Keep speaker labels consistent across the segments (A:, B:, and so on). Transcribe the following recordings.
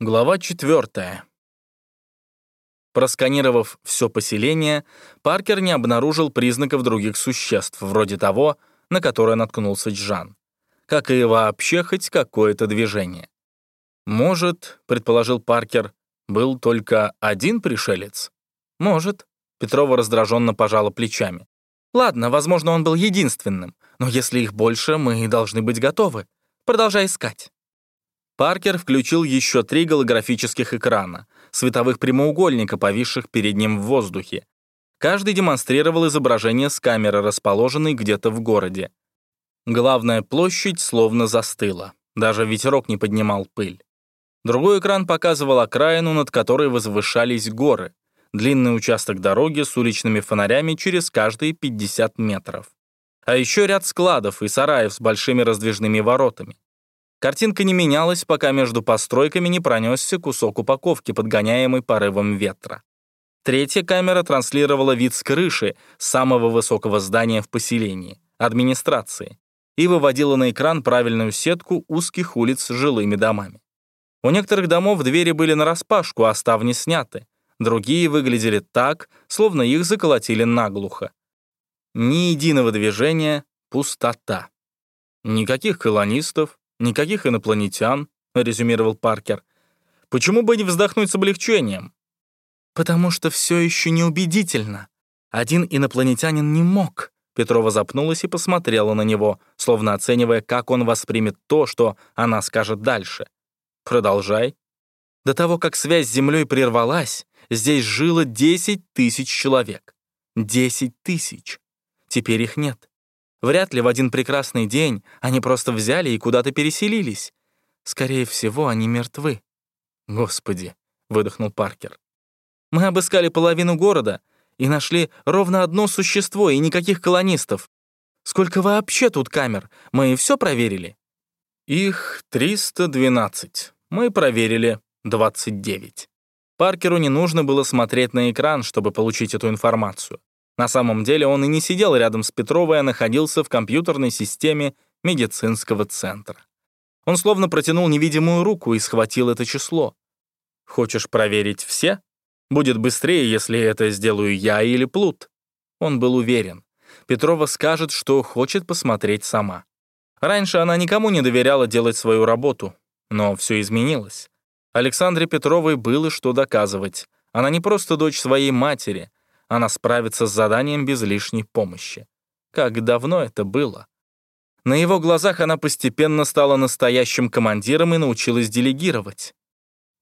A: Глава 4. Просканировав все поселение, Паркер не обнаружил признаков других существ, вроде того, на которое наткнулся Джан, как и вообще хоть какое-то движение. «Может, — предположил Паркер, — был только один пришелец?» «Может», — Петрова раздраженно пожала плечами. «Ладно, возможно, он был единственным, но если их больше, мы должны быть готовы. Продолжай искать». Паркер включил еще три голографических экрана, световых прямоугольника, повисших перед ним в воздухе. Каждый демонстрировал изображение с камеры, расположенной где-то в городе. Главная площадь словно застыла. Даже ветерок не поднимал пыль. Другой экран показывал окраину, над которой возвышались горы. Длинный участок дороги с уличными фонарями через каждые 50 метров. А еще ряд складов и сараев с большими раздвижными воротами. Картинка не менялась, пока между постройками не пронесся кусок упаковки, подгоняемый порывом ветра. Третья камера транслировала вид с крыши самого высокого здания в поселении — администрации и выводила на экран правильную сетку узких улиц с жилыми домами. У некоторых домов двери были нараспашку, а ставни сняты. Другие выглядели так, словно их заколотили наглухо. Ни единого движения — пустота. Никаких колонистов, «Никаких инопланетян», — резюмировал Паркер. «Почему бы не вздохнуть с облегчением?» «Потому что все еще неубедительно. Один инопланетянин не мог». Петрова запнулась и посмотрела на него, словно оценивая, как он воспримет то, что она скажет дальше. «Продолжай». До того, как связь с Землей прервалась, здесь жило 10 тысяч человек. 10 тысяч. Теперь их нет. Вряд ли в один прекрасный день они просто взяли и куда-то переселились. Скорее всего, они мертвы. «Господи», — выдохнул Паркер. «Мы обыскали половину города и нашли ровно одно существо и никаких колонистов. Сколько вообще тут камер? Мы все проверили?» «Их 312. Мы проверили 29». Паркеру не нужно было смотреть на экран, чтобы получить эту информацию. На самом деле он и не сидел рядом с Петровой, а находился в компьютерной системе медицинского центра. Он словно протянул невидимую руку и схватил это число. «Хочешь проверить все? Будет быстрее, если это сделаю я или Плут». Он был уверен. Петрова скажет, что хочет посмотреть сама. Раньше она никому не доверяла делать свою работу, но все изменилось. Александре Петровой было что доказывать. Она не просто дочь своей матери, она справится с заданием без лишней помощи. Как давно это было? На его глазах она постепенно стала настоящим командиром и научилась делегировать.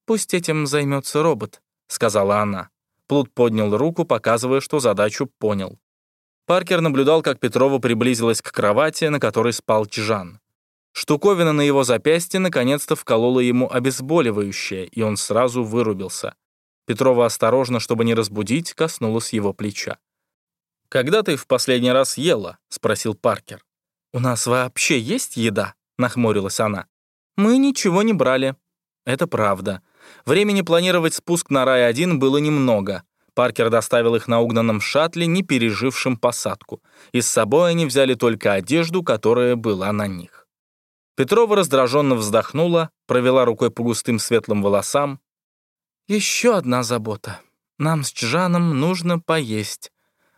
A: «Пусть этим займется робот», — сказала она. Плут поднял руку, показывая, что задачу понял. Паркер наблюдал, как Петрова приблизилась к кровати, на которой спал Чжан. Штуковина на его запястье наконец-то вколола ему обезболивающее, и он сразу вырубился. Петрова осторожно, чтобы не разбудить, коснулась его плеча. «Когда ты в последний раз ела?» — спросил Паркер. «У нас вообще есть еда?» — нахмурилась она. «Мы ничего не брали». Это правда. Времени планировать спуск на Рай-1 было немного. Паркер доставил их на угнанном шаттле, не пережившем посадку. И с собой они взяли только одежду, которая была на них. Петрова раздраженно вздохнула, провела рукой по густым светлым волосам, еще одна забота. Нам с Чжаном нужно поесть.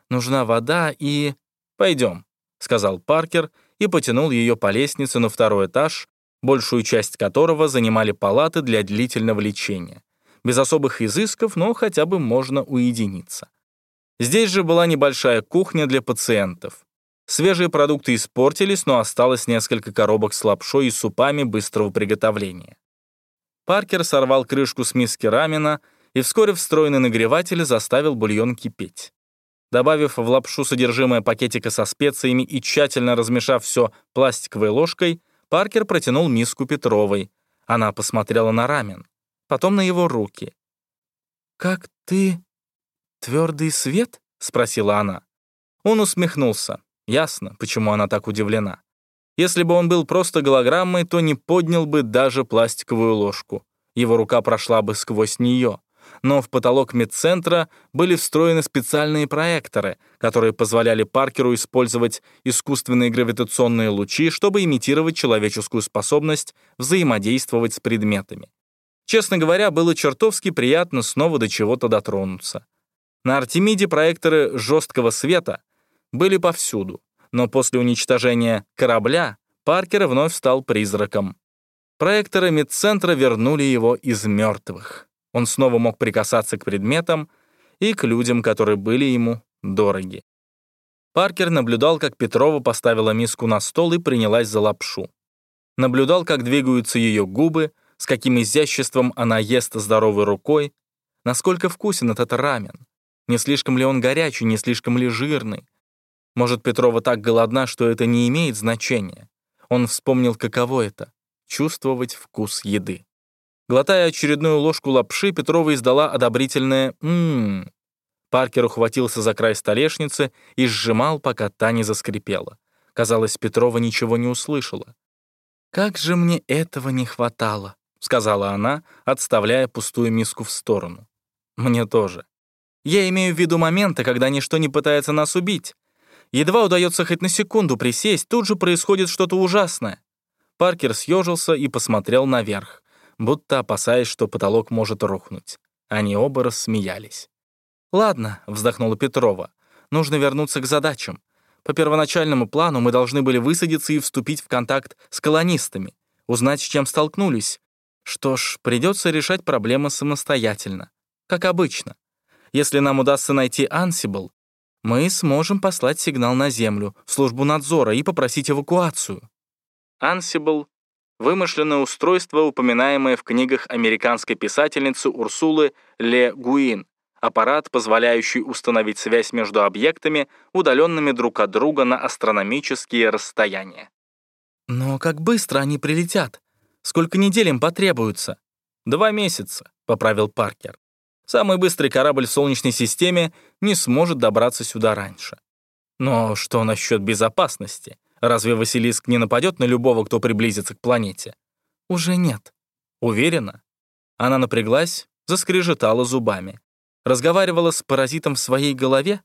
A: Нужна вода и... Пойдем, сказал Паркер и потянул ее по лестнице на второй этаж, большую часть которого занимали палаты для длительного лечения. Без особых изысков, но хотя бы можно уединиться. Здесь же была небольшая кухня для пациентов. Свежие продукты испортились, но осталось несколько коробок с лапшой и супами быстрого приготовления. Паркер сорвал крышку с миски рамена, и вскоре встроенный нагреватель заставил бульон кипеть. Добавив в лапшу содержимое пакетика со специями и тщательно размешав все пластиковой ложкой, Паркер протянул миску Петровой. Она посмотрела на рамен, потом на его руки. «Как ты... твердый свет?» — спросила она. Он усмехнулся. Ясно, почему она так удивлена. Если бы он был просто голограммой, то не поднял бы даже пластиковую ложку. Его рука прошла бы сквозь нее. Но в потолок медцентра были встроены специальные проекторы, которые позволяли Паркеру использовать искусственные гравитационные лучи, чтобы имитировать человеческую способность взаимодействовать с предметами. Честно говоря, было чертовски приятно снова до чего-то дотронуться. На Артемиде проекторы жесткого света были повсюду, но после уничтожения корабля Паркер вновь стал призраком. Проекторы медцентра вернули его из мертвых. Он снова мог прикасаться к предметам и к людям, которые были ему дороги. Паркер наблюдал, как Петрова поставила миску на стол и принялась за лапшу. Наблюдал, как двигаются ее губы, с каким изяществом она ест здоровой рукой, насколько вкусен этот рамен, не слишком ли он горячий, не слишком ли жирный. Может, Петрова так голодна, что это не имеет значения. Он вспомнил, каково это — чувствовать вкус еды. Глотая очередную ложку лапши, Петрова издала одобрительное «ммм». Паркер ухватился за край столешницы и сжимал, пока та не заскрипела. Казалось, Петрова ничего не услышала. «Как же мне этого не хватало», — сказала она, отставляя пустую миску в сторону. «Мне тоже. Я имею в виду моменты, когда ничто не пытается нас убить. Едва удается хоть на секунду присесть, тут же происходит что-то ужасное». Паркер съежился и посмотрел наверх будто опасаясь, что потолок может рухнуть. Они оба рассмеялись. «Ладно», — вздохнула Петрова, — «нужно вернуться к задачам. По первоначальному плану мы должны были высадиться и вступить в контакт с колонистами, узнать, с чем столкнулись. Что ж, придется решать проблемы самостоятельно, как обычно. Если нам удастся найти Ансибл, мы сможем послать сигнал на Землю, в службу надзора и попросить эвакуацию. Ансибл Вымышленное устройство, упоминаемое в книгах американской писательницы Урсулы Ле Гуин, аппарат, позволяющий установить связь между объектами, удаленными друг от друга на астрономические расстояния. «Но как быстро они прилетят? Сколько недель им потребуется?» «Два месяца», — поправил Паркер. «Самый быстрый корабль в Солнечной системе не сможет добраться сюда раньше». «Но что насчет безопасности?» Разве Василиск не нападет на любого, кто приблизится к планете? Уже нет. Уверена? Она напряглась, заскрежетала зубами. Разговаривала с паразитом в своей голове?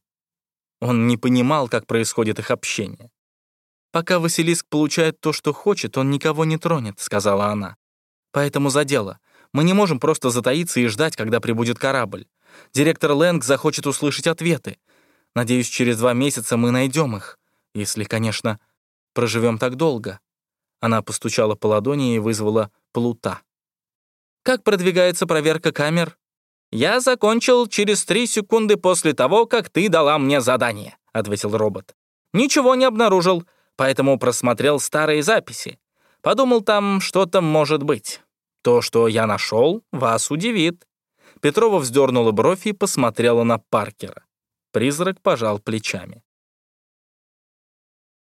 A: Он не понимал, как происходит их общение. «Пока Василиск получает то, что хочет, он никого не тронет», — сказала она. «Поэтому за дело. Мы не можем просто затаиться и ждать, когда прибудет корабль. Директор Лэнг захочет услышать ответы. Надеюсь, через два месяца мы найдем их. Если, конечно, проживем так долго». Она постучала по ладони и вызвала плута. «Как продвигается проверка камер?» «Я закончил через три секунды после того, как ты дала мне задание», — ответил робот. «Ничего не обнаружил, поэтому просмотрел старые записи. Подумал, там что-то может быть. То, что я нашел, вас удивит». Петрова вздернула бровь и посмотрела на Паркера. Призрак пожал плечами.